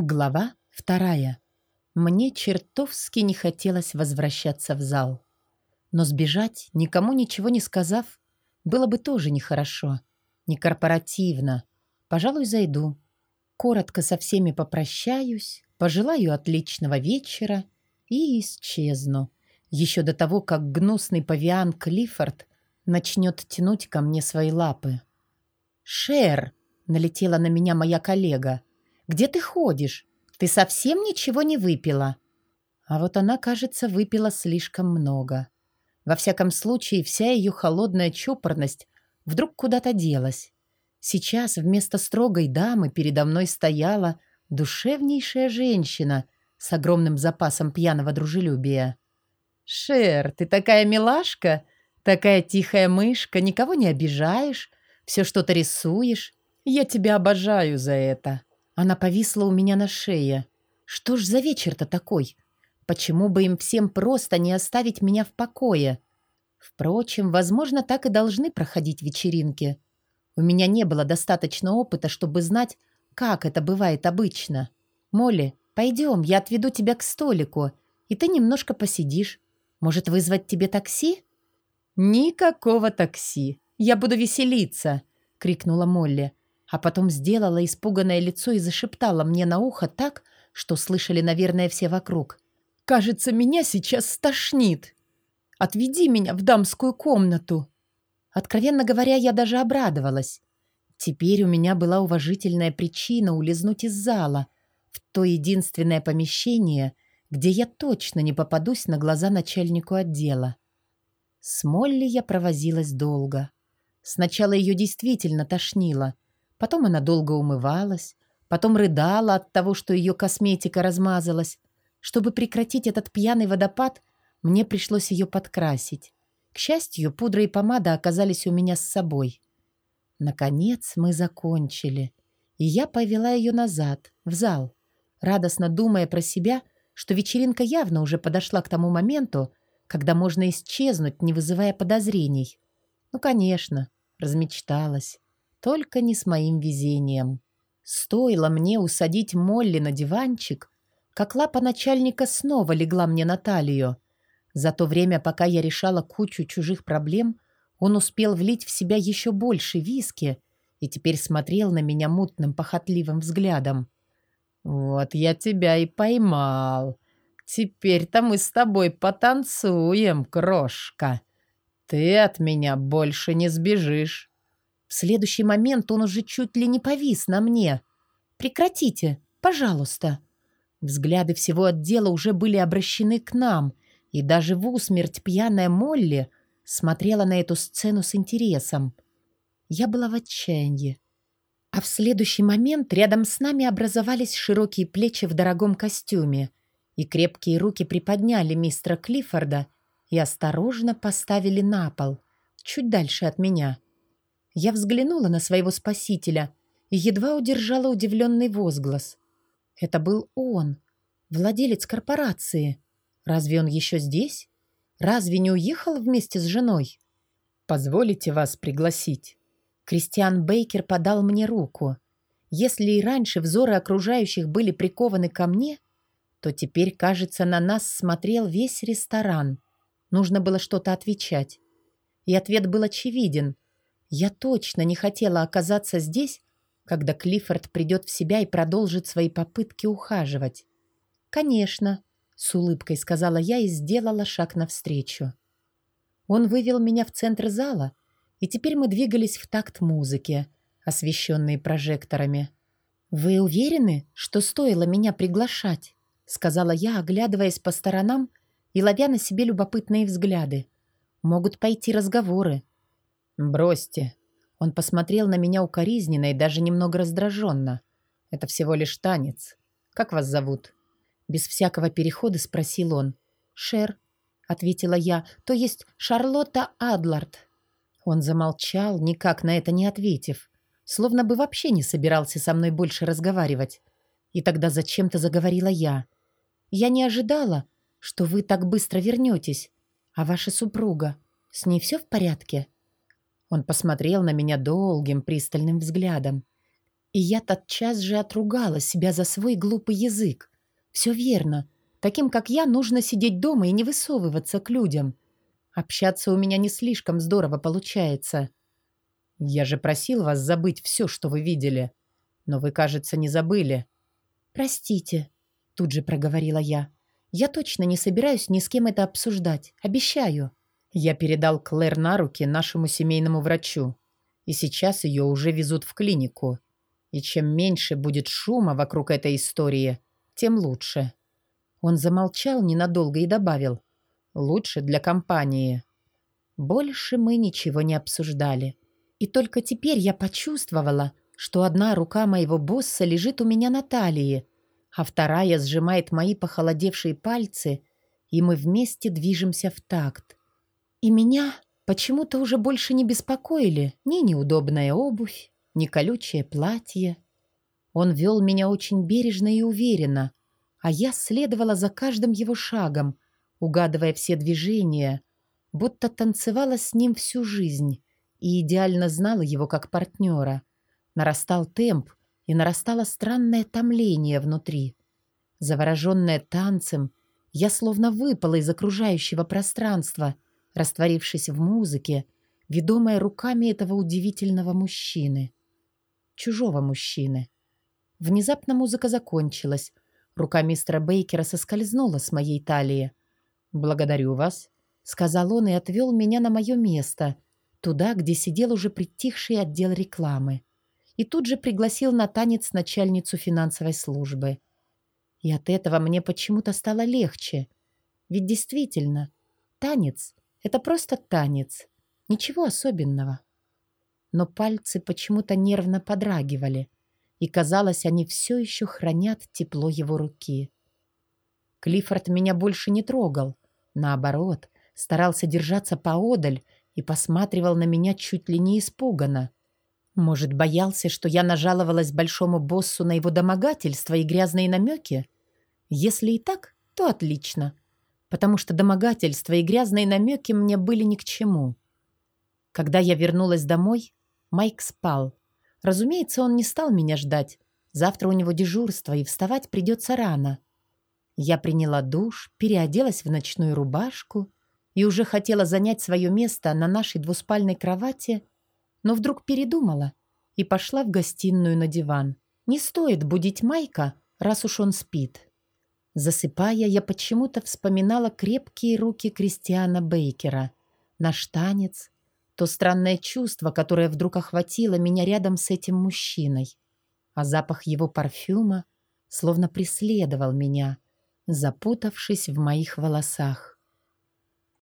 Глава вторая. Мне чертовски не хотелось возвращаться в зал. Но сбежать, никому ничего не сказав, было бы тоже нехорошо. Не корпоративно. Пожалуй, зайду. Коротко со всеми попрощаюсь, пожелаю отличного вечера и исчезну. Еще до того, как гнусный павиан Клиффорд начнет тянуть ко мне свои лапы. «Шер!» — налетела на меня моя коллега — где ты ходишь? Ты совсем ничего не выпила?» А вот она, кажется, выпила слишком много. Во всяком случае, вся ее холодная чопорность вдруг куда-то делась. Сейчас вместо строгой дамы передо мной стояла душевнейшая женщина с огромным запасом пьяного дружелюбия. «Шер, ты такая милашка, такая тихая мышка, никого не обижаешь, все что-то рисуешь. Я тебя обожаю за это». Она повисла у меня на шее. Что ж за вечер-то такой? Почему бы им всем просто не оставить меня в покое? Впрочем, возможно, так и должны проходить вечеринки. У меня не было достаточно опыта, чтобы знать, как это бывает обычно. «Молли, пойдем, я отведу тебя к столику, и ты немножко посидишь. Может, вызвать тебе такси?» «Никакого такси. Я буду веселиться!» — крикнула Молли а потом сделала испуганное лицо и зашептала мне на ухо так, что слышали, наверное, все вокруг. «Кажется, меня сейчас стошнит. Отведи меня в дамскую комнату». Откровенно говоря, я даже обрадовалась. Теперь у меня была уважительная причина улизнуть из зала в то единственное помещение, где я точно не попадусь на глаза начальнику отдела. С Молли я провозилась долго. Сначала ее действительно тошнило — Потом она долго умывалась, потом рыдала от того, что ее косметика размазалась. Чтобы прекратить этот пьяный водопад, мне пришлось ее подкрасить. К счастью, пудра и помада оказались у меня с собой. Наконец мы закончили, и я повела ее назад, в зал, радостно думая про себя, что вечеринка явно уже подошла к тому моменту, когда можно исчезнуть, не вызывая подозрений. Ну, конечно, размечталась. Только не с моим везением. Стоило мне усадить Молли на диванчик, как лапа начальника снова легла мне на талию. За то время, пока я решала кучу чужих проблем, он успел влить в себя еще больше виски и теперь смотрел на меня мутным, похотливым взглядом. «Вот я тебя и поймал. Теперь-то мы с тобой потанцуем, крошка. Ты от меня больше не сбежишь». В следующий момент он уже чуть ли не повис на мне. «Прекратите, пожалуйста!» Взгляды всего отдела уже были обращены к нам, и даже в усмерть пьяная Молли смотрела на эту сцену с интересом. Я была в отчаянии. А в следующий момент рядом с нами образовались широкие плечи в дорогом костюме, и крепкие руки приподняли мистера Клиффорда и осторожно поставили на пол, чуть дальше от меня. Я взглянула на своего спасителя и едва удержала удивленный возглас. Это был он, владелец корпорации. Разве он еще здесь? Разве не уехал вместе с женой? Позволите вас пригласить. Кристиан Бейкер подал мне руку. Если и раньше взоры окружающих были прикованы ко мне, то теперь, кажется, на нас смотрел весь ресторан. Нужно было что-то отвечать. И ответ был очевиден — я точно не хотела оказаться здесь, когда Клиффорд придет в себя и продолжит свои попытки ухаживать. «Конечно», — с улыбкой сказала я и сделала шаг навстречу. Он вывел меня в центр зала, и теперь мы двигались в такт музыки, освещенной прожекторами. «Вы уверены, что стоило меня приглашать?» — сказала я, оглядываясь по сторонам и ловя на себе любопытные взгляды. «Могут пойти разговоры. «Бросьте». Он посмотрел на меня укоризненно и даже немного раздраженно. «Это всего лишь танец. Как вас зовут?» Без всякого перехода спросил он. «Шер», — ответила я, — «то есть Шарлотта Адлард». Он замолчал, никак на это не ответив, словно бы вообще не собирался со мной больше разговаривать. И тогда зачем-то заговорила я. «Я не ожидала, что вы так быстро вернетесь. А ваша супруга, с ней все в порядке?» Он посмотрел на меня долгим пристальным взглядом. И я тотчас же отругала себя за свой глупый язык. Все верно. Таким, как я, нужно сидеть дома и не высовываться к людям. Общаться у меня не слишком здорово получается. Я же просил вас забыть все, что вы видели. Но вы, кажется, не забыли. Простите, тут же проговорила я. Я точно не собираюсь ни с кем это обсуждать. Обещаю. Я передал Клэр на руки нашему семейному врачу. И сейчас ее уже везут в клинику. И чем меньше будет шума вокруг этой истории, тем лучше. Он замолчал ненадолго и добавил. Лучше для компании. Больше мы ничего не обсуждали. И только теперь я почувствовала, что одна рука моего босса лежит у меня на талии, а вторая сжимает мои похолодевшие пальцы, и мы вместе движемся в такт. И меня почему-то уже больше не беспокоили ни неудобная обувь, ни колючее платье. Он вел меня очень бережно и уверенно, а я следовала за каждым его шагом, угадывая все движения, будто танцевала с ним всю жизнь и идеально знала его как партнера. Нарастал темп, и нарастало странное томление внутри. Завороженная танцем, я словно выпала из окружающего пространства, растворившись в музыке, ведомая руками этого удивительного мужчины. Чужого мужчины. Внезапно музыка закончилась. Рука мистера Бейкера соскользнула с моей талии. «Благодарю вас», — сказал он и отвел меня на мое место, туда, где сидел уже притихший отдел рекламы и тут же пригласил на танец начальницу финансовой службы. И от этого мне почему-то стало легче. Ведь действительно, танец — это просто танец, ничего особенного. Но пальцы почему-то нервно подрагивали, и, казалось, они все еще хранят тепло его руки. Клиффорд меня больше не трогал. Наоборот, старался держаться поодаль и посматривал на меня чуть ли не испуганно. Может, боялся, что я нажаловалась большому боссу на его домогательство и грязные намеки? Если и так, то отлично, потому что домогательства и грязные намеки мне были ни к чему. Когда я вернулась домой, Майк спал. Разумеется, он не стал меня ждать. Завтра у него дежурство, и вставать придется рано. Я приняла душ, переоделась в ночную рубашку и уже хотела занять свое место на нашей двуспальной кровати, но вдруг передумала и пошла в гостиную на диван. Не стоит будить Майка, раз уж он спит. Засыпая, я почему-то вспоминала крепкие руки Кристиана Бейкера, наш танец, то странное чувство, которое вдруг охватило меня рядом с этим мужчиной. А запах его парфюма словно преследовал меня, запутавшись в моих волосах.